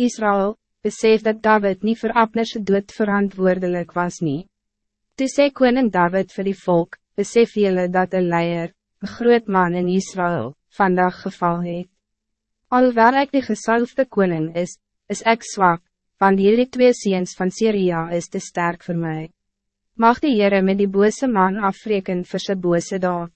Israël, besef dat David niet voor Abner's dood verantwoordelijk was nie. Toe sê koning David voor die volk, besef jullie dat een leier, een groot man in Israël, vandaag geval het. Alhoewel ek die gesalfde koning is, is ek zwak, want hierdie twee seens van Syria is te sterk voor mij. Mag die Heere met die bose man afreken vir sy bose daad.